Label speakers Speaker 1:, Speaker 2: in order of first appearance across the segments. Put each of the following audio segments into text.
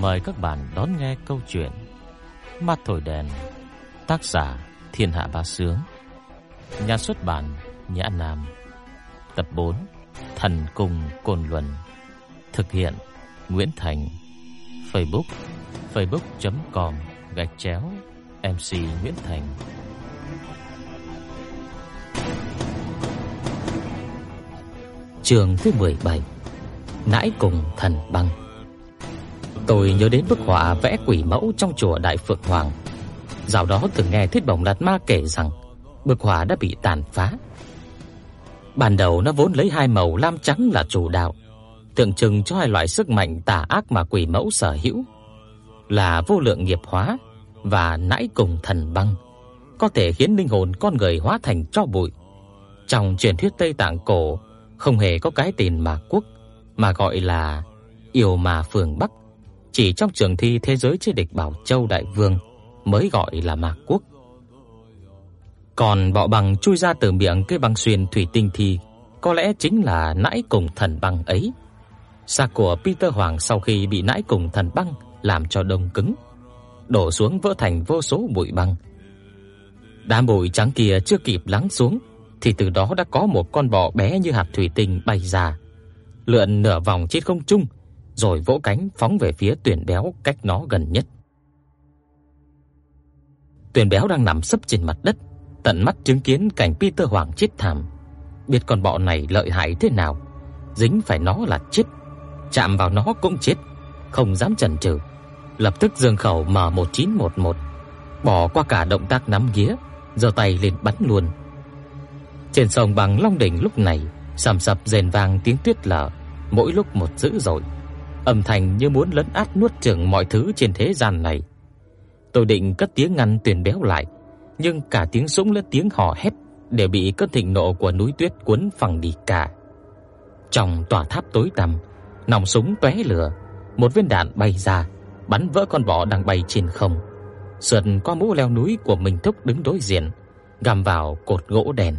Speaker 1: Mời các bạn đón nghe câu chuyện Mắt thổi đèn, Tác giả Thiên Hạ Bá Sướng, Nhà xuất bản Nhã Nam, Tập 4 Thần Cùng Cồn Luân, Thực hiện Nguyễn Thành, Facebook facebook.com gạch chéo MC Nguyễn Thành.
Speaker 2: Trường thứ 17 Nãi cùng thần băng. Tôi nhớ đến bức họa vẽ quỷ mẫu trong chùa Đại Phượng Hoàng. Dạo đó từng nghe Thiết Bổng Lạt Ma kể rằng, Bức họa đã bị tàn phá. Ban đầu nó vốn lấy hai màu lam trắng là chủ đạo, Tượng trưng cho hai loại sức mạnh tà ác mà quỷ mẫu sở hữu, Là vô lượng nghiệp hóa và nãi cùng thần băng, Có thể khiến linh hồn con người hóa thành tro bụi. Trong truyền thuyết Tây Tạng cổ, Không hề có cái tên mà quốc, Mà gọi là yêu mà phường Bắc chỉ trong trường thi thế giới chế địch Bảo Châu Đại Vương mới gọi là Mạc Quốc. Còn bọ bằng chui ra từ miệng cái băng xuyên thủy tinh thì có lẽ chính là nãi cùng thần băng ấy. Xác của Peter Hoàng sau khi bị nãi cùng thần băng làm cho đông cứng, đổ xuống vỡ thành vô số bụi băng. Đám bụi trắng kia chưa kịp lắng xuống thì từ đó đã có một con bọ bé như hạt thủy tinh bay ra, lượn nửa vòng trên không trung rồi vỗ cánh phóng về phía tuyển béo cách nó gần nhất. Tuyển béo đang nằm sấp trên mặt đất, tận mắt chứng kiến cảnh Peter Hoàng chết thảm. Biết con bọ này lợi hại thế nào, dính phải nó là chết, chạm vào nó cũng chết, không dám chần chừ, lập tức giương khẩu M1911, bỏ qua cả động tác nắm ghía, giơ tay lên bắn luôn. Trên sông bằng Long đỉnh lúc này, sầm sập rền vang tiếng tuyết lở, mỗi lúc một dữ dội âm thanh như muốn lấn át nuốt chửng mọi thứ trên thế gian này. Tôi định cất tiếng ngăn tuyển Béo lại, nhưng cả tiếng súng lẫn tiếng hò hét đều bị cơn thịnh nộ của núi tuyết cuốn phăng đi cả. Trong tòa tháp tối tăm, nòng súng tóe lửa, một viên đạn bay ra, bắn vỡ con bò đang bay trên không. Sượt qua mũ leo núi của mình thúc đứng đối diện, gầm vào cột gỗ đèn.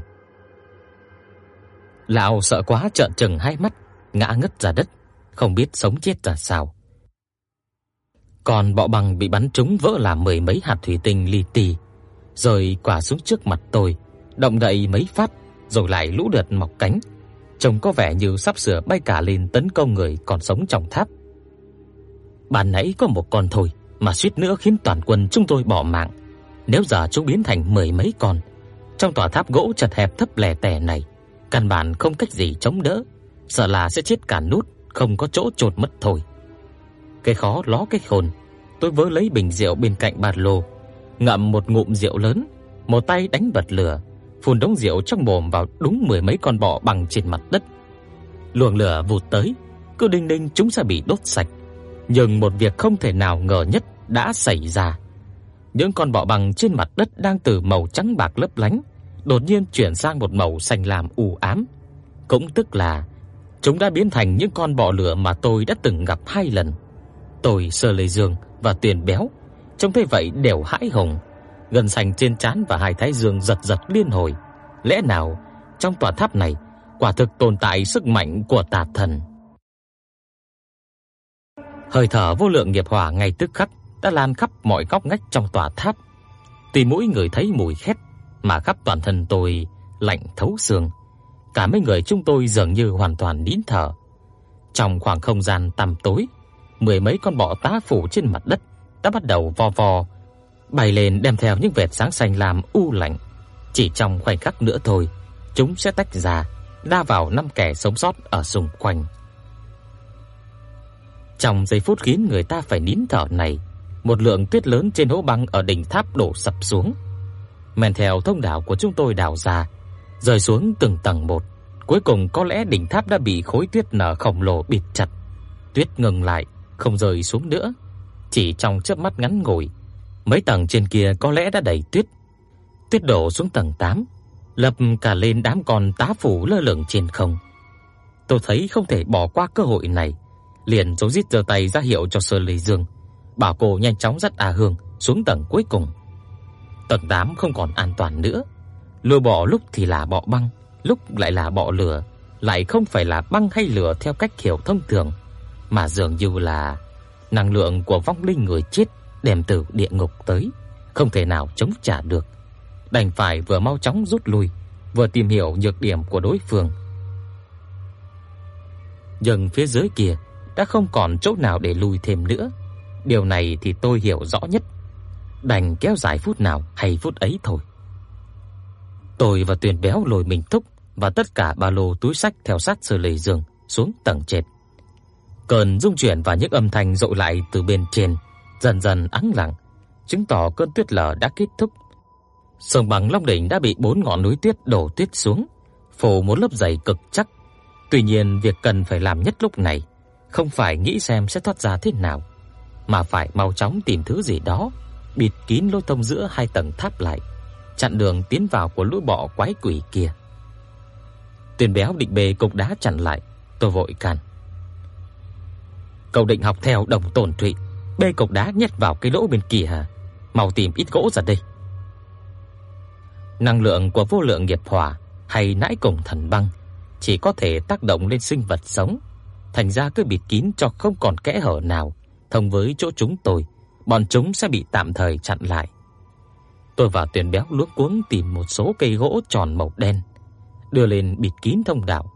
Speaker 2: Lão sợ quá trợn trừng hai mắt, ngã ngất ra đất không biết sống chết ra sao. Còn bọ bằng bị bắn trúng vỡ làm mười mấy hạt thủy tinh li ti, rồi quả xuống trước mặt tôi, động đậy mấy phát rồi lại lũ đợt mọc cánh, trông có vẻ như sắp sửa bay cả lên tấn công người còn sống trong tháp. Ban nãy có một con thôi mà suýt nữa khiến toàn quân chúng tôi bỏ mạng. Nếu giờ chúng biến thành mười mấy con, trong tòa tháp gỗ chật hẹp thấp lẻ tẻ này, căn bản không cách gì chống đỡ, sợ là sẽ chết cả nút không có chỗ chôn mất thôi. Cái khó ló cái khôn, tôi vớ lấy bình rượu bên cạnh ba lô, ngậm một ngụm rượu lớn, một tay đánh bật lửa, phun đống rượu trong mồm vào đúng mười mấy con bọ bằng trên mặt đất. Luồng lửa vụt tới, cứ đinh đinh chúng sẽ bị đốt sạch. Nhưng một việc không thể nào ngờ nhất đã xảy ra. Những con bọ bằng trên mặt đất đang từ màu trắng bạc lấp lánh, đột nhiên chuyển sang một màu xanh lam u ám, cũng tức là Chúng đã biến thành những con bọ lửa mà tôi đã từng gặp hai lần. Tôi sờ lấy Dương và tiền Béo, trông thấy vậy đều hãi hùng, gần sành trên trán và hai thái dương giật giật liên hồi. Lẽ nào trong tòa tháp này quả thực tồn tại sức mạnh của tà thần? Hơi thở vô lượng nghiệp hỏa ngay tức khắc đã lan khắp mọi góc ngách trong tòa tháp. Tỳ mũi người thấy mùi khét mà khắp toàn thân tôi lạnh thấu xương cả mấy người chúng tôi dường như hoàn toàn nín thở. Trong khoảng không gian tăm tối, mười mấy con bọ tá phủ trên mặt đất đã bắt đầu vo vo bay lên đem theo những vệt sáng xanh lam u lạnh. Chỉ trong khoảnh khắc nữa thôi, chúng sẽ tách ra, đa vào năm kẻ sống sót ở xung quanh. Trong giây phút khiến người ta phải nín thở này, một lượng tuyết lớn trên hố băng ở đỉnh tháp đổ sập xuống. Men theo thông đạo của chúng tôi đào ra, rơi xuống từng tầng một. Cuối cùng có lẽ đỉnh tháp đã bị khối tuyết nở khổng lồ bịt chặt. Tuyết ngừng lại, không rơi xuống nữa. Chỉ trong chớp mắt ngắn ngủi, mấy tầng trên kia có lẽ đã đầy tuyết. Tuyết đổ xuống tầng 8, lập cả lên đám con tá phủ lơ lửng trên không. Tôi thấy không thể bỏ qua cơ hội này, liền giấu rít giơ tay ra hiệu cho Sơ Lệ Dương, bảo cô nhanh chóng dắt A Hương xuống tầng cuối cùng. Tầng 8 không còn an toàn nữa, Lửa bỏ lúc thì là bọ băng, lúc lại là bọ lửa, lại không phải là băng hay lửa theo cách hiểu thông thường, mà dường như là Năng lượng của vong linh người chết đem từ địa ngục tới, không thể nào chống trả được. Đành phải vừa mau chóng rút lui, vừa tìm hiểu nhược điểm của đối phương. Nhưng phía dưới kia đã không còn chỗ nào để lui thêm nữa. Điều này thì tôi hiểu rõ nhất. Đành kéo dài phút nào hay phút ấy thôi. Tôi và Tuyền Béo lôi mình thúc và tất cả ba lô túi sách theo sát Sơ Lệ Dương xuống tầng trệt. Cơn rung chuyển và những âm thanh dội lại từ bên trên dần dần ắng lặng, chứng tỏ cơn tuyết lở đã kết thúc. Sông bằng Long đỉnh đã bị bốn ngọn núi tuyết đổ tuyết xuống, phủ một lớp dày cực chắc. Tuy nhiên, việc cần phải làm nhất lúc này không phải nghĩ xem sẽ thoát ra thế nào, mà phải mau chóng tìm thứ gì đó bịt kín lỗ thông giữa hai tầng tháp lại, chặn đường tiến vào của lũ bọ quái quỷ kia. Tuyền béo định bề cục đá chặn lại, tôi vội can. Cậu định học theo đồng tổn thụy, bê cục đá nhét vào cái lỗ bên kia hả? Mau tìm ít gỗ ra đây. Năng lượng của vô lượng nghiệp hỏa hay nãi cùng thần băng chỉ có thể tác động lên sinh vật sống, thành ra cứ bịt kín cho không còn kẽ hở nào thông với chỗ chúng tôi, bọn chúng sẽ bị tạm thời chặn lại. Tôi và Tuyền Béo luống cuống tìm một số cây gỗ tròn màu đen, đưa lên bịt kín thông đạo.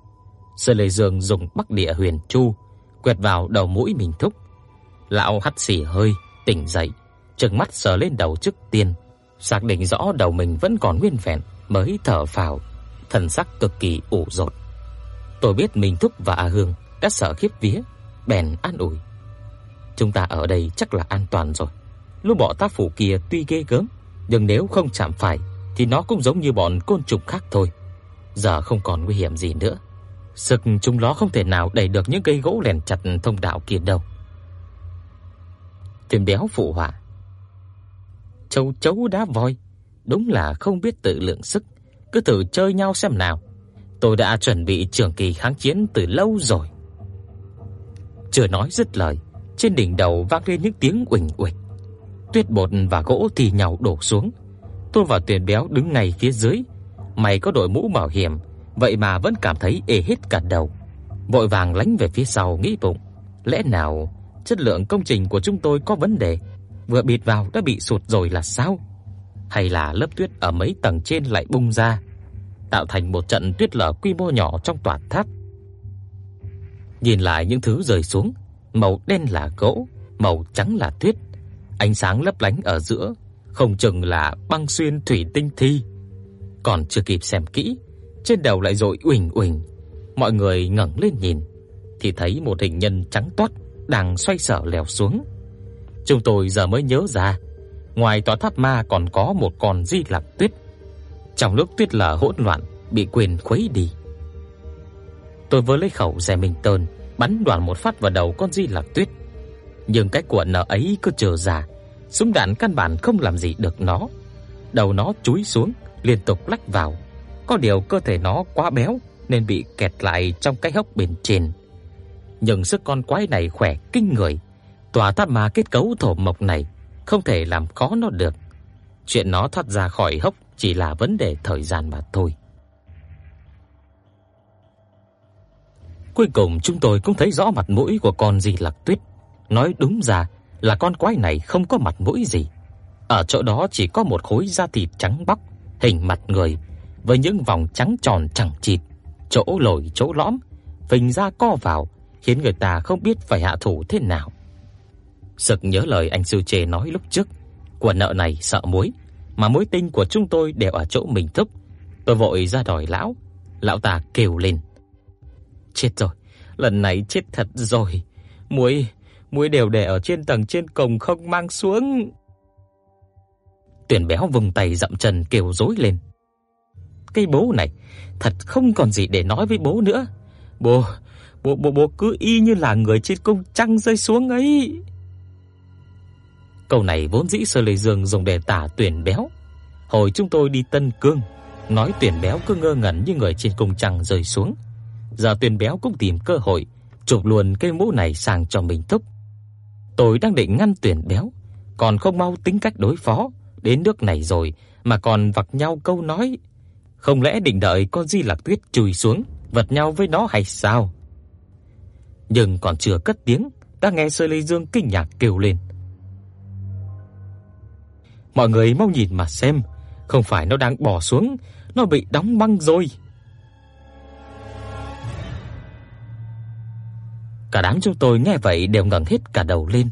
Speaker 2: Sơ Lệ Dương dùng Bắc Địa Huyền Chu quẹt vào đầu mũi mình thúc. Lão hắt xì hơi, tỉnh dậy, trừng mắt sờ lên đầu trước tiên, xác định rõ đầu mình vẫn còn nguyên vẹn, mới thở phào, thần sắc cực kỳ ủ rột. Tôi biết mình thúc và A Hương đã sợ khiếp vía, bèn an ủi. Chúng ta ở đây chắc là an toàn rồi. Lũ bọ tá phủ kia tuy ghê gớm, nhưng nếu không chạm phải thì nó cũng giống như bọn côn trùng khác thôi. Giờ không còn nguy hiểm gì nữa. Sức chúng nó không thể nào đẩy được những cây gỗ lèn chặt thông đạo kia đâu. Tiền béo phụ họa. Châu chấu đá voi, đúng là không biết tự lượng sức, cứ thử chơi nhau xem nào. Tôi đã chuẩn bị trường kỳ kháng chiến từ lâu rồi. Chưa nói dứt lời, trên đỉnh đầu vang lên những tiếng uỳnh uịch. Tuyết bột và gỗ thì nhào đổ xuống. Tôi và Tuyền béo đứng ngay phía dưới, mày có đội mũ bảo hiểm, vậy mà vẫn cảm thấy ê hết cả đầu. Vội vàng lánh về phía sau nghĩ bụng, lẽ nào chất lượng công trình của chúng tôi có vấn đề, vừa bịt vào đã bị sụt rồi là sao? Hay là lớp tuyết ở mấy tầng trên lại bung ra, tạo thành một trận tuyết lở quy mô nhỏ trong tòa tháp? Nhìn lại những thứ rơi xuống, màu đen là gỗ, màu trắng là tuyết, ánh sáng lấp lánh ở giữa, không chừng là băng xuyên thủy tinh thi. Còn chưa kịp xem kỹ, trên đầu lại rội uỳnh uỳnh. Mọi người ngẩng lên nhìn thì thấy một hình nhân trắng toát đang xoay sở leo xuống. Chúng tôi giờ mới nhớ ra, ngoài tòa tháp ma còn có một con Di Lạc Tuyết. Trong lúc tuyết lở hỗn loạn bị quyền khuấy đi. Tôi vừa lấy khẩu rẻ mình tơn, bắn đoạn một phát vào đầu con Di Lạc Tuyết. Nhưng cái cuộn nợ ấy cứ trở già, súng đạn căn bản không làm gì được nó. Đầu nó chúi xuống, liên tục lách vào. Có điều cơ thể nó quá béo nên bị kẹt lại trong cái hốc bên trên. Nhưng sức con quái này khỏe kinh người, tòa tháp ma kết cấu thổ mộc này không thể làm khó nó được. Chuyện nó thoát ra khỏi hốc chỉ là vấn đề thời gian mà thôi. Cuối cùng chúng tôi cũng thấy rõ mặt mũi của con gì Lạc Tuyết. Nói đúng ra là con quái này không có mặt mũi gì. Ở chỗ đó chỉ có một khối da thịt trắng bóc, hình mặt người với những vòng trắng tròn chẳng chịt, chỗ lồi chỗ lõm, phình ra co vào, khiến người ta không biết phải hạ thủ thế nào. Sực nhớ lời anh sư Trề nói lúc trước, quả nợ này sợ muối, mà mối tinh của chúng tôi đều ở chỗ mình thúc. Tôi vội ra đòi lão, lão ta kêu lên. Chết rồi, lần này chết thật rồi. Muối, muối đều để ở trên tầng trên cùng không mang xuống. Tuyển béo vùng tay dậm chân kêu rối lên. Cái bố này, thật không còn gì để nói với bố nữa. Bố, bố bố bố cứ y như là người trên cung trăng rơi xuống ấy. Câu này vốn dĩ Sơ Lệ Dương dùng để tả Tuyển béo. Hồi chúng tôi đi Tân Cương, nói Tuyển béo cứ ngơ ngẩn như người trên cung trăng rơi xuống. Giờ Tuyển béo cũng tìm cơ hội chụp luôn cái mũ này sang cho mình thúc. Tôi đang định ngăn Tuyển béo, còn không mau tính cách đối phó, đến nước này rồi mà còn vặc nhau câu nói, không lẽ định đợi con Di Lạc Tuyết chùi xuống vật nhau với nó hay sao? Nhưng còn chưa cất tiếng đã nghe Sơ Lê Dương kinh ngạc kêu lên. Mọi người mau nhìn mà xem, không phải nó đang bỏ xuống, nó bị đóng băng rồi. Cả đám chúng tôi nghe vậy đều ngẩng hết cả đầu lên,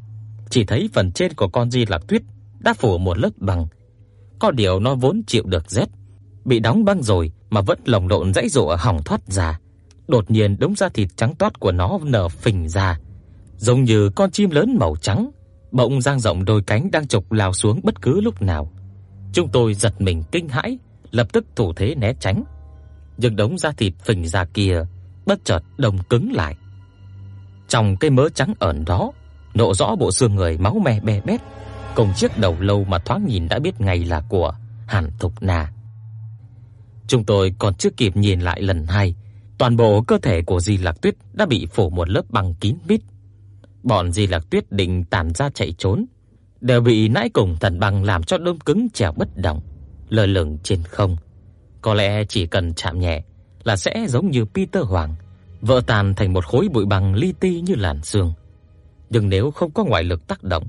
Speaker 2: chỉ thấy phần trên của con Di Lạc Tuyết đã phủ một lớp băng. Có điều nó vốn chịu được rét, bị đóng băng rồi mà vẫn lồng lộn dãy dụa hỏng thoát ra. Đột nhiên đống da thịt trắng toát của nó nở phình ra, giống như con chim lớn màu trắng, bỗng dang rộng đôi cánh đang chộp lao xuống bất cứ lúc nào. Chúng tôi giật mình kinh hãi, lập tức thủ thế né tránh. Nhưng đống da thịt phình ra kia bất chợt đông cứng lại. Trong cái mớ trắng ẩn đó, lộ rõ bộ xương người máu me be bét, cùng chiếc đầu lâu mà thoáng nhìn đã biết ngay là của Hàn Thục Na. Chúng tôi còn chưa kịp nhìn lại lần hai, toàn bộ cơ thể của Di Lạc Tuyết đã bị phủ một lớp băng kín mít. Bọn Di Lạc Tuyết định tản ra chạy trốn, đều bị nãi cùng thần băng làm cho đông cứng trèo bất động, lơ lửng trên không. Có lẽ chỉ cần chạm nhẹ là sẽ giống như Peter Hoàng, vỡ tan thành một khối bụi bằng li ti như làn sương. Nhưng nếu không có ngoại lực tác động,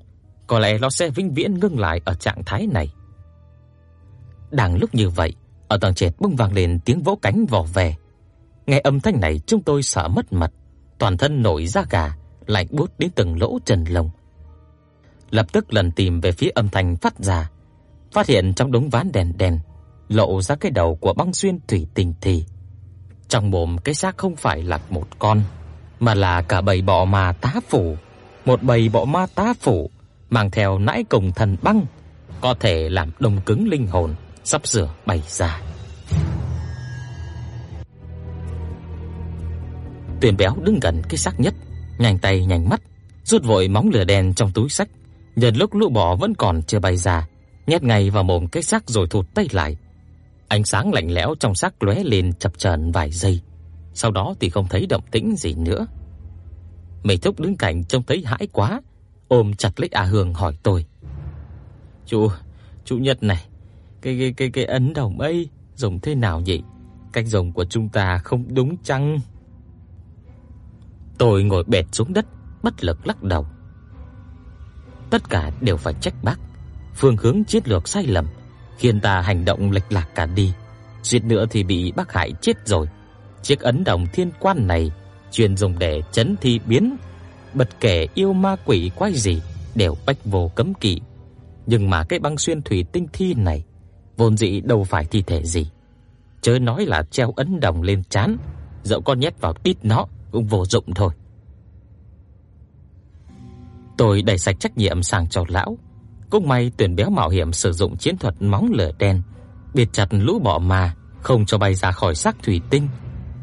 Speaker 2: có lẽ nó sẽ vĩnh viễn ngưng lại ở trạng thái này. Đang lúc như vậy, ở tầng trệt bung vang lên tiếng vỗ cánh vỏ về. Nghe âm thanh này chúng tôi sợ mất mật, toàn thân nổi da gà, lạnh buốt đến từng lỗ chân lông. Lập tức lần tìm về phía âm thanh phát ra, phát hiện trong đống ván đèn đèn lộ ra cái đầu của băng xuyên thủy tinh thì trong mồm cái xác không phải là một con, mà là cả bầy bọ ma tá phủ, một bầy bọ ma tá phủ mang theo nãi cùng thần băng, có thể làm đông cứng linh hồn sắp sửa bay ra. Tuyền béo đứng gần cái xác nhất, nhanh tay nhanh mắt, rút vội móng lửa đen trong túi sách, nhân lúc lũ bò vẫn còn chưa bay ra, nhét ngay vào mồm cái xác rồi thụt tay lại. Ánh sáng lạnh lẽo trong xác lóe lên chập chờn vài giây, sau đó thì không thấy động tĩnh gì nữa. Mây Thúc đứng cạnh trông thấy hãi quá, ôm chặt lấy A Hương hỏi tôi: "Chú, chú Nhật này, cái cái cái cái ấn đồng ấy dùng thế nào vậy? Cách dùng của chúng ta không đúng chăng?" Tôi ngồi bệt xuống đất, bất lực lắc đầu. Tất cả đều phải trách bác, phương hướng chiến lược sai lầm, khiến ta hành động lệch lạc cả đi. Suýt nữa thì bị bác hại chết rồi. Chiếc ấn đồng thiên quan này chuyên dùng để chấn thi biến, bất kể yêu ma quỷ quái gì đều bách vô cấm kỵ. Nhưng mà cái băng xuyên thủy tinh thi này vốn dĩ đâu phải thi thể gì. Chớ nói là treo ấn đồng lên trán, dẫu con nhét vào tít nó cũng vô dụng thôi. Tôi đẩy sạch trách nhiệm sang cho lão. Cũng may tuyển béo mạo hiểm sử dụng chiến thuật móng lửa đen, biệt chặt lũ bọ ma, không cho bay ra khỏi xác thủy tinh.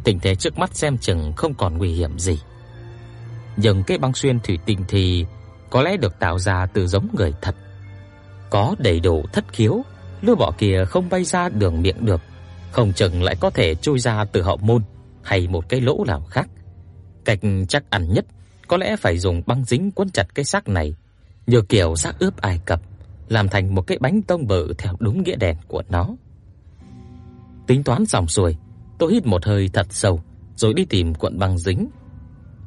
Speaker 2: Tình thế trước mắt xem chừng không còn nguy hiểm gì. Nhưng cái băng xuyên thủy tinh thì có lẽ được tạo ra từ giống người thật. Có đầy đủ thất khiếu, lũ bọ kia không bay ra đường miệng được, không chừng lại có thể chui ra từ hậu môn hay một cái lỗ nào khác. Cách chắc ăn nhất có lẽ phải dùng băng dính quấn chặt cái xác này, như kiểu xác ướp Ai Cập, làm thành một cái bánh tông bự theo đúng nghĩa đen của nó. Tính toán xong xuôi, tôi hít một hơi thật sâu, rồi đi tìm cuộn băng dính.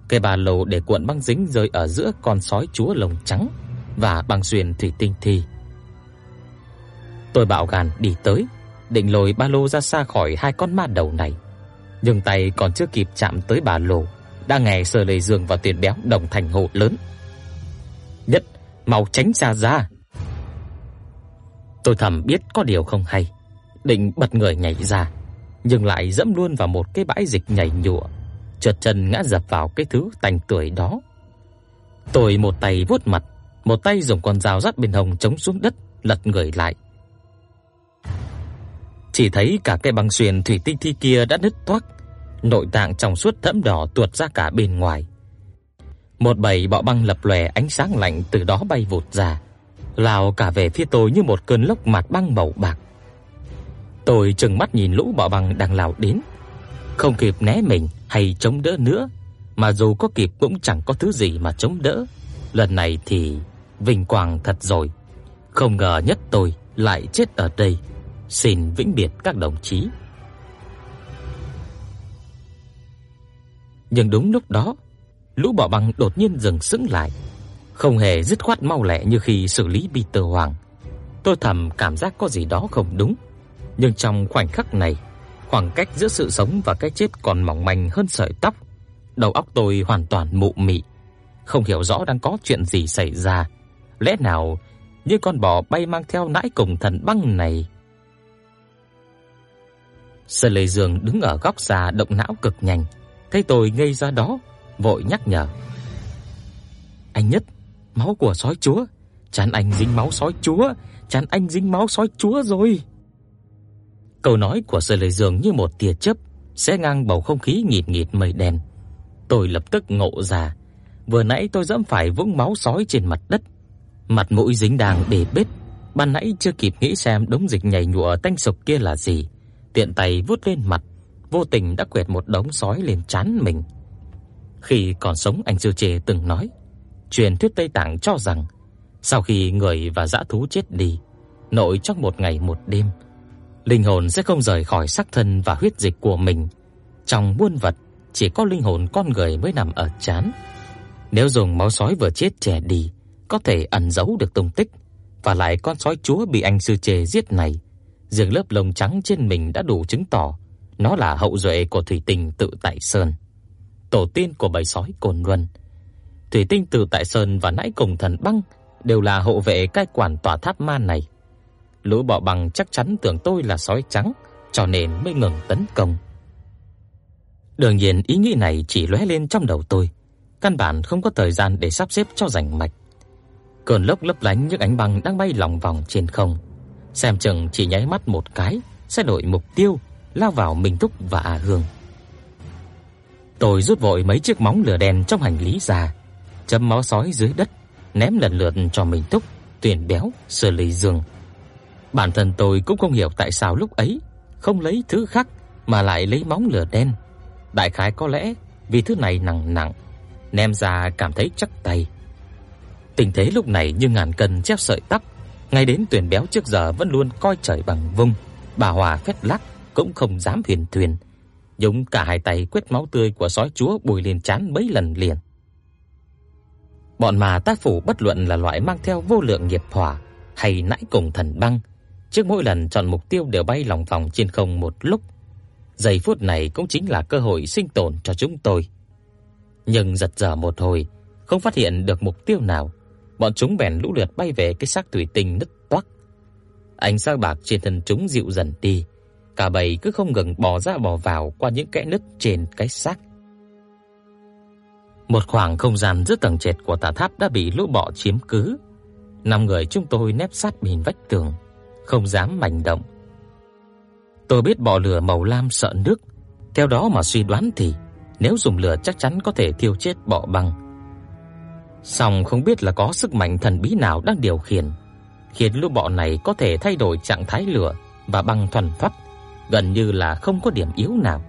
Speaker 2: Cái ba lô để cuộn băng dính rơi ở giữa con sói chúa lồng trắng và băng xuyên thủy tinh thi. Tôi bạo gan đi tới, định lôi ba lô ra xa khỏi hai con ma đầu này, nhưng tay còn chưa kịp chạm tới ba lô đã nghe Sở Lệ Dương và Tiền Béo đồng thành hộ lớn. "Nhất, mau tránh xa ra." Tôi thầm biết có điều không hay, định bật người nhảy ra, nhưng lại dẫm luôn vào một cái bãi dịch nhảy nhụa, trượt chân ngã dập vào cái thứ tanh tưởi đó. Tôi một tay vuốt mặt, một tay dùng con dao rát bên hông chống xuống đất, lật người lại. Chỉ thấy cả cái băng xuyên thủy tinh thi kia đã nứt toác, nội tạng trong suốt thẫm đỏ tuột ra cả bên ngoài. Một bầy bọ băng lập lòe ánh sáng lạnh từ đó bay vụt ra, lao cả về phía tôi như một cơn lốc mạt băng màu bạc. Tôi trừng mắt nhìn lũ bọ băng đang lao đến, không kịp né mình hay chống đỡ nữa, mà dù có kịp cũng chẳng có thứ gì mà chống đỡ. Lần này thì vinh quang thật rồi. Không ngờ nhất tôi lại chết ở đây. Xin vĩnh biệt các đồng chí. Nhưng đúng lúc đó, lũ bọ băng đột nhiên dừng sững lại, không hề dứt khoát mau lẹ như khi xử lý Peter Hoàng. Tôi thầm cảm giác có gì đó không đúng, nhưng trong khoảnh khắc này, khoảng cách giữa sự sống và cái chết còn mỏng manh hơn sợi tóc. Đầu óc tôi hoàn toàn mụ mị, không hiểu rõ đang có chuyện gì xảy ra. Lẽ nào như con bò bay mang theo nãi cùng thần băng này? Sơn Lệ Dương đứng ở góc xa động não cực nhanh, thấy tôi ngây ra đó, vội nhắc nhở. Anh Nhất, máu của sói chúa, chán anh dính máu sói chúa, chán anh dính máu sói chúa rồi. Câu nói của Sở Lệ Dương như một tia chớp xé ngang bầu không khí nghịt nghịt mây đen. Tôi lập tức ngộ ra, vừa nãy tôi dẫm phải vũng máu sói trên mặt đất, mặt mũi dính đang bể bết, ban nãy chưa kịp nghĩ xem đống dịch nhảy nhụa tanh sộc kia là gì, tiện tay vuốt lên mặt, vô tình đã quẹt một đống sói lên trán mình. Khi còn sống anh Sư Trề từng nói, truyền thuyết Tây Tạng cho rằng sau khi người và dã thú chết đi, nội trong một ngày một đêm, linh hồn sẽ không rời khỏi xác thân và huyết dịch của mình. Trong muôn vật, chỉ có linh hồn con người mới nằm ở trán. Nếu dùng máu sói vừa chết trẻ đi, có thể ẩn giấu được tung tích, và lại con sói chúa bị anh sư trề giết này, riêng lớp lông trắng trên mình đã đủ chứng tỏ nó là hậu duệ của thủy tinh tự tại sơn, tổ tiên của bầy sói cồn luân. Thủy tinh từ tại sơn và nãy cùng thần băng đều là hộ vệ cai quản tòa tháp ma này. Lũ bọ bằng chắc chắn tưởng tôi là sói trắng, cho nên mới ngừng tấn công. Đương nhiên ý nghĩ này chỉ lóe lên trong đầu tôi, căn bản không có thời gian để sắp xếp cho rành mạch. Cơn lốc lấp lánh những ánh băng đang bay lòng vòng trên không, xem chừng chỉ nháy mắt một cái sẽ đổi mục tiêu, lao vào Minh Túc và A Hương. Tôi rút vội mấy chiếc móng lửa đen trong hành lý ra, chấm máu sói dưới đất, ném lần lượt cho Minh Túc, Tuyển Béo, Sở Lý Dương. Bản thân tôi cũng không hiểu tại sao lúc ấy không lấy thứ khác mà lại lấy móng lửa đen. Đại khái có lẽ vì thứ này nặng nặng, ném ra cảm thấy chắc tay. Tình thế lúc này như ngàn cân treo sợi tóc, ngay đến tuyển béo trước giờ vẫn luôn coi trời bằng vung, bà Hòa phét lắc cũng không dám huyền thuyền, dùng cả hai tay quét máu tươi của sói chúa bùi lên trán mấy lần liền. Bọn mà tác phủ bất luận là loại mang theo vô lượng nghiệp hỏa hay nãi cùng thần băng, trước mỗi lần chọn mục tiêu đều bay lòng vòng trên không một lúc. Giây phút này cũng chính là cơ hội sinh tồn cho chúng tôi. Nhưng giật giở một hồi, không phát hiện được mục tiêu nào, bọn chúng bèn lũ lượt bay về cái xác thủy tinh nứt toác. Ánh sáng bạc trên thân chúng dịu dần đi, cả bầy cứ không ngừng bò ra bò vào qua những kẽ nứt trên cái xác. Một khoảng không gian giữa tầng trệt của tà tháp đã bị lũ bọ chiếm cứ. Năm người chúng tôi nép sát bên vách tường, không dám manh động. Tôi biết bọ lửa màu lam sợ nước, theo đó mà suy đoán thì nếu dùng lửa chắc chắn có thể thiêu chết bọ băng. Song không biết là có sức mạnh thần bí nào đang điều khiển, khiến lũ bọ này có thể thay đổi trạng thái lửa và băng thuần phát, gần như là không có điểm yếu nào.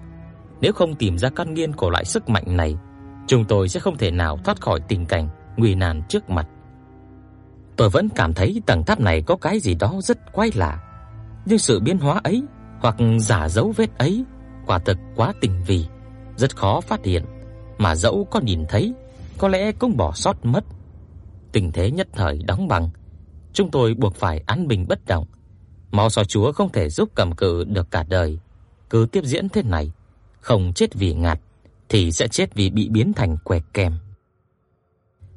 Speaker 2: Nếu không tìm ra căn nguyên của loại sức mạnh này, chúng tôi sẽ không thể nào thoát khỏi tình cảnh nguy nan trước mặt. Tôi vẫn cảm thấy tầng tháp này có cái gì đó rất quái lạ, nhưng sự biến hóa ấy hoặc giả dấu vết ấy quả thực quá tinh vi, rất khó phát hiện, mà dẫu có nhìn thấy, có lẽ cũng bỏ sót mất. Tình thế nhất thời đóng băng, chúng tôi buộc phải án bình bất động. Máu sói chúa không thể giúp cầm cự được cả đời, cứ tiếp diễn thế này, không chết vì ngạt thì sẽ chết vì bị biến thành quẻ kem.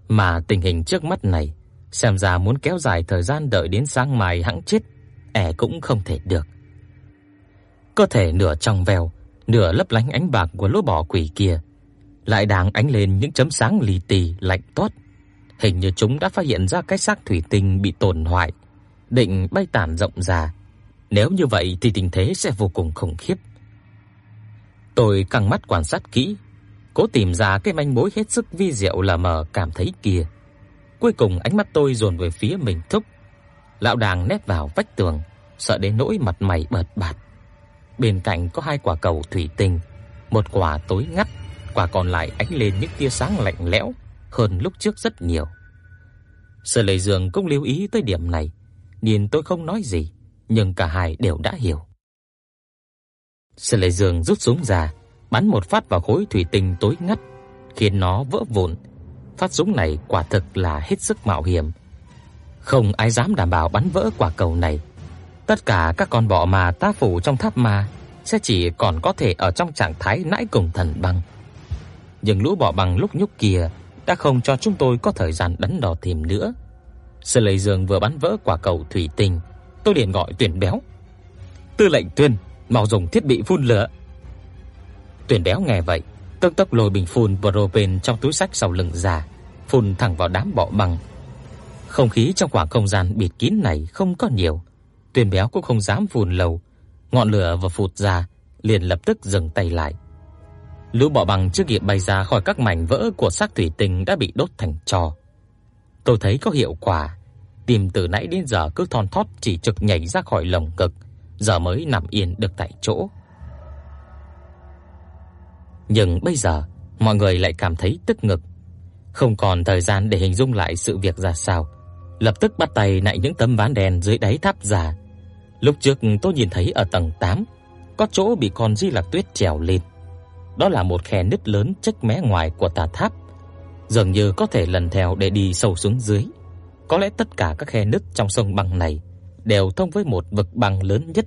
Speaker 2: Mà tình hình trước mắt này, xem ra muốn kéo dài thời gian đợi đến sáng mai hãng chết, ẻ cũng không thể được. Cơ thể nửa trong veo, nửa lấp lánh ánh bạc của lỗ bỏ quỷ kia, lại đang ánh lên những chấm sáng li ti lạnh toát. Hình như chúng đã phát hiện ra cái xác thủy tinh bị tổn hoại, định bay tản rộng ra. Nếu như vậy thì tình thế sẽ vô cùng khủng khiếp. Tôi căng mắt quan sát kỹ, cố tìm ra cái manh mối hết sức vi diệu là mờ cảm thấy kia. Cuối cùng ánh mắt tôi dồn về phía mình thúc. Lão đàng nép vào vách tường, sợ đến nỗi mặt mày bợt bạt. Bên cạnh có hai quả cầu thủy tinh, một quả tối ngắt, quả còn lại ánh lên những tia sáng lạnh lẽo hơn lúc trước rất nhiều. Sở Lệ Dương cũng lưu ý tới điểm này, nhìn tôi không nói gì, nhưng cả hai đều đã hiểu. Sở Lệ Dương rút súng ra, bắn một phát vào khối thủy tinh tối ngắt, khiến nó vỡ vụn. Phát súng này quả thực là hết sức mạo hiểm. Không ai dám đảm bảo bắn vỡ quả cầu này. Tất cả các con bọ mà ta phủ trong tháp ma sẽ chỉ còn có thể ở trong trạng thái nãy cùng thần băng. Nhưng lũ bọ bằng lúc nhúc kia đã không cho chúng tôi có thời gian đắn đo thêm nữa sơ Lệ Dương vừa bắn vỡ quả cầu thủy tinh, tôi liền gọi Tuyển Béo. "Tư lệnh Tuyên, mau dùng thiết bị phun lửa." Tuyển Béo nghe vậy, tức tốc lôi bình phun propane trong túi sách sau lưng ra, phun thẳng vào đám bọ băng. Không khí trong khoảng không gian bịt kín này không có nhiều, Tuyển Béo cũng không dám phun lâu, ngọn lửa vừa phụt ra, liền lập tức dừng tay lại. Lũ bọ băng chưa kịp bay ra khỏi các mảnh vỡ của xác thủy tinh đã bị đốt thành tro. Tôi thấy có hiệu quả, tim từ nãy đến giờ cứ thon thót chỉ trực nhảy ra khỏi lồng ngực, giờ mới nằm yên được tại chỗ. Nhưng bây giờ, mọi người lại cảm thấy tức ngực, không còn thời gian để hình dung lại sự việc ra sao, lập tức bắt tay nạy những tấm ván đèn dưới đáy tháp giả. Lúc trước tôi nhìn thấy ở tầng 8 có chỗ bị con Di Lạc Tuyết trèo lên. Đó là một khe nứt lớn chếch mé ngoài của tà tháp, dường như có thể lần theo để đi sâu xuống dưới. Có lẽ tất cả các khe nứt trong sông băng này đều thông với một vực băng lớn nhất.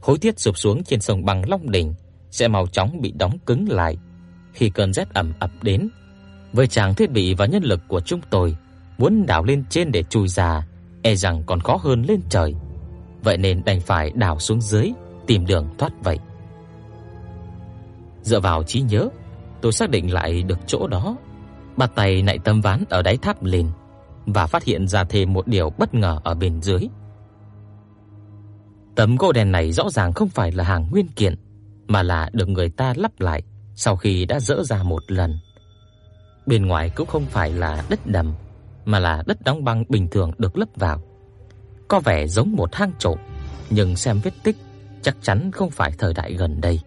Speaker 2: Khối tiết sụp xuống trên sông băng Long Đỉnh sẽ mau chóng bị đóng cứng lại khi cơn rét ẩm ập đến. Với trang thiết bị và nhân lực của chúng tôi, muốn đào lên trên để chui ra, e rằng còn khó hơn lên trời. Vậy nên đành phải đào xuống dưới tìm đường thoát vậy. Dựa vào trí nhớ, tôi xác định lại được chỗ đó, bắt tay nạy tấm ván ở đáy tháp lên và phát hiện ra thêm một điều bất ngờ ở bên dưới. Tấm gỗ đèn này rõ ràng không phải là hàng nguyên kiện, mà là được người ta lắp lại sau khi đã dỡ ra một lần. Bên ngoài cũng không phải là đất đầm, mà là đất đóng băng bình thường được lấp vào. Có vẻ giống một hang trộm, nhưng xem vết tích chắc chắn không phải thời đại gần đây.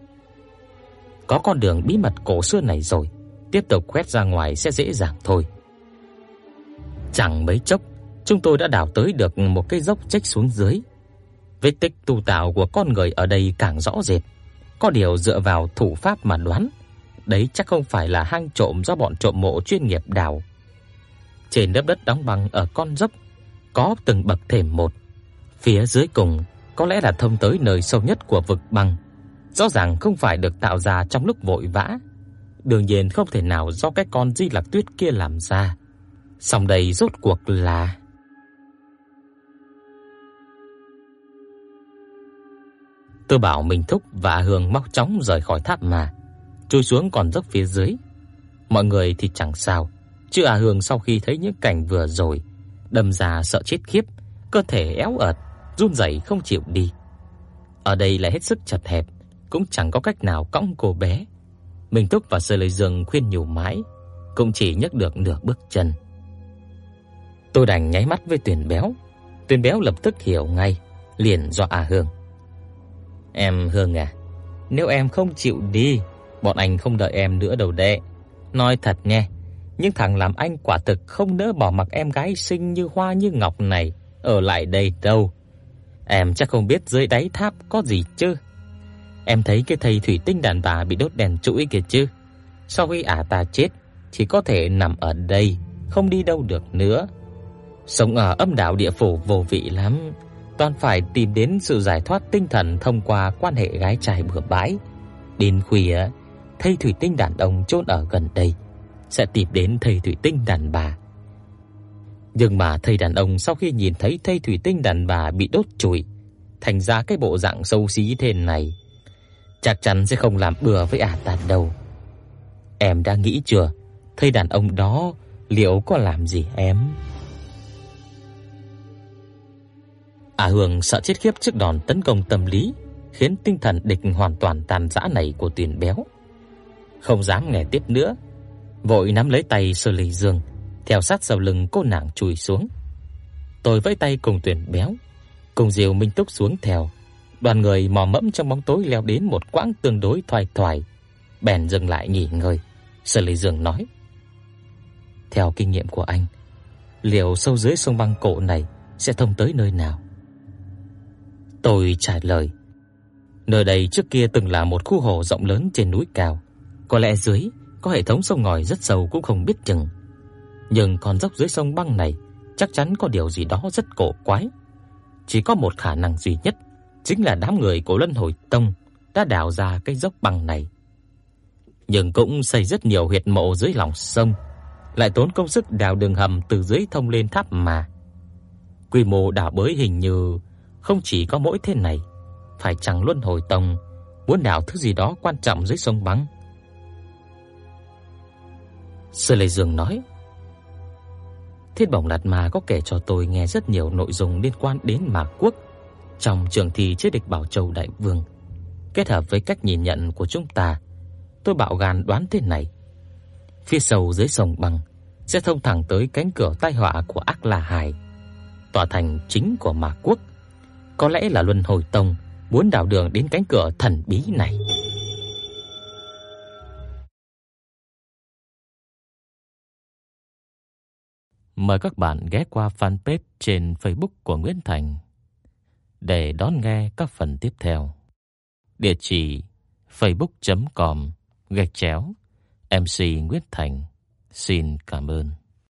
Speaker 2: Có con đường bí mật cổ xưa này rồi, tiếp tục quét ra ngoài sẽ dễ dàng thôi. Chẳng mấy chốc, chúng tôi đã đào tới được một cái dốc chếch xuống dưới. Vết tích tu tạo của con người ở đây càng rõ rệt. Có điều dựa vào thủ pháp mà đoán, đấy chắc không phải là hang trộm do bọn trộm mộ chuyên nghiệp đào. Trên lớp đất đóng băng ở con dốc có từng bậc thềm một. Phía dưới cùng có lẽ là thông tới nơi sâu nhất của vực băng. Rõ ràng không phải được tạo ra trong lúc vội vã, đương nhiên không thể nào do cái con Di Lạc Tuyết kia làm ra. Song đây rốt cuộc là Tôi bảo mình thúc và Hương móc chóng rời khỏi tháp mà, chui xuống còn dốc phía dưới. Mọi người thì chẳng sao, chứ à Hương sau khi thấy những cảnh vừa rồi, đâm ra sợ chết khiếp, cơ thể éo ợt, run rẩy không chịu đi. Ở đây là hết sức chật hẹp, cũng chẳng có cách nào cõng cô bé minh Túc và Sơ Lệ Dương khuyên nhủ mãi, cũng chỉ nhấc được nửa bước chân. Tôi đành nháy mắt với Tuyền Béo. Tuyền Béo lập tức hiểu ngay, liền dọa à Hương. "Em Hương à, nếu em không chịu đi, bọn anh không đợi em nữa đâu đệ. Nói thật nhé, những thằng làm anh quả thực không nỡ bỏ mặc em gái xinh như hoa như ngọc này ở lại đây đâu. Em chắc không biết dưới đáy tháp có gì chứ. Em thấy cái thầy thủy tinh đàn bà bị đốt đèn chuỗi kìa chứ. Sau khi ả ta chết, chỉ có thể nằm ở đây, không đi đâu được nữa. Sống ở âm đạo địa phủ vô vị lắm, toàn phải tìm đến sự giải thoát tinh thần thông qua quan hệ gái trai bừa bãi. Đến khuya, thầy thủy tinh đàn ông chôn ở gần đây sẽ tìm đến thầy thủy tinh đàn bà. Nhưng mà thầy đàn ông sau khi nhìn thấy thầy thủy tinh đàn bà bị đốt trụi, thành ra cái bộ dạng xấu xí thế này, chắc chắn sẽ không làm bừa với ả ta đâu. Em đã nghĩ chưa, thầy đàn ông đó liệu có làm gì em? À Hương sợ chết khiếp trước đòn tấn công tâm lý, khiến tinh thần địch hoàn toàn tàn rã này của tuyển Béo. Không dám nghe tiếp nữa, vội nắm lấy tay Sơ Lệ Dương, theo sát sau lưng cô nàng chui xuống. Tôi vẫy tay cùng tuyển Béo, cùng Diều Minh Túc xuống theo. Đoàn người mò mẫm trong bóng tối leo đến một quãng tương đối thoải thoải, bèn dừng lại nghỉ ngơi. Sở Lệ Dương nói: "Theo kinh nghiệm của anh, liệu sâu dưới sông băng cổ này sẽ thông tới nơi nào?" Tôi trả lời: "Nơi đây trước kia từng là một khu hồ rộng lớn trên núi cao, có lẽ dưới có hệ thống sông ngòi rất sâu cũng không biết chừng. Nhưng con dốc dưới sông băng này chắc chắn có điều gì đó rất cổ quái. Chỉ có một khả năng duy nhất, chính là đám người của Luân Hồi Tông đã đào ra cái dốc băng này. Nhưng cũng xây rất nhiều huyệt mộ dưới lòng sông, lại tốn công sức đào đường hầm từ dưới thông lên tháp mà. Quy mô đào bới hình như không chỉ có mỗi thế này, phải chẳng Luân Hồi Tông muốn đào thứ gì đó quan trọng dưới sông băng. Sư Lệ Dương nói: Thiết Bổng Lạt Ma có kể cho tôi nghe rất nhiều nội dung liên quan đến Mạc Quốc trong trường thi chế địch Bảo Châu Đại Vương. Kết hợp với cách nhìn nhận của chúng ta, tôi bạo gan đoán thế này. Phía sâu dưới sông băng sẽ thông thẳng tới cánh cửa tai họa của Ác La Hải, tòa thành chính của Mạc Quốc. Có lẽ là Luân Hồi Tông muốn đào đường đến cánh cửa thần bí này.
Speaker 1: Mời các bạn ghé qua fanpage trên Facebook của Nguyễn Thành để đón nghe các phần tiếp theo. Địa chỉ facebook.com gạch chéo MC Nguyễn Thành. Xin cảm ơn.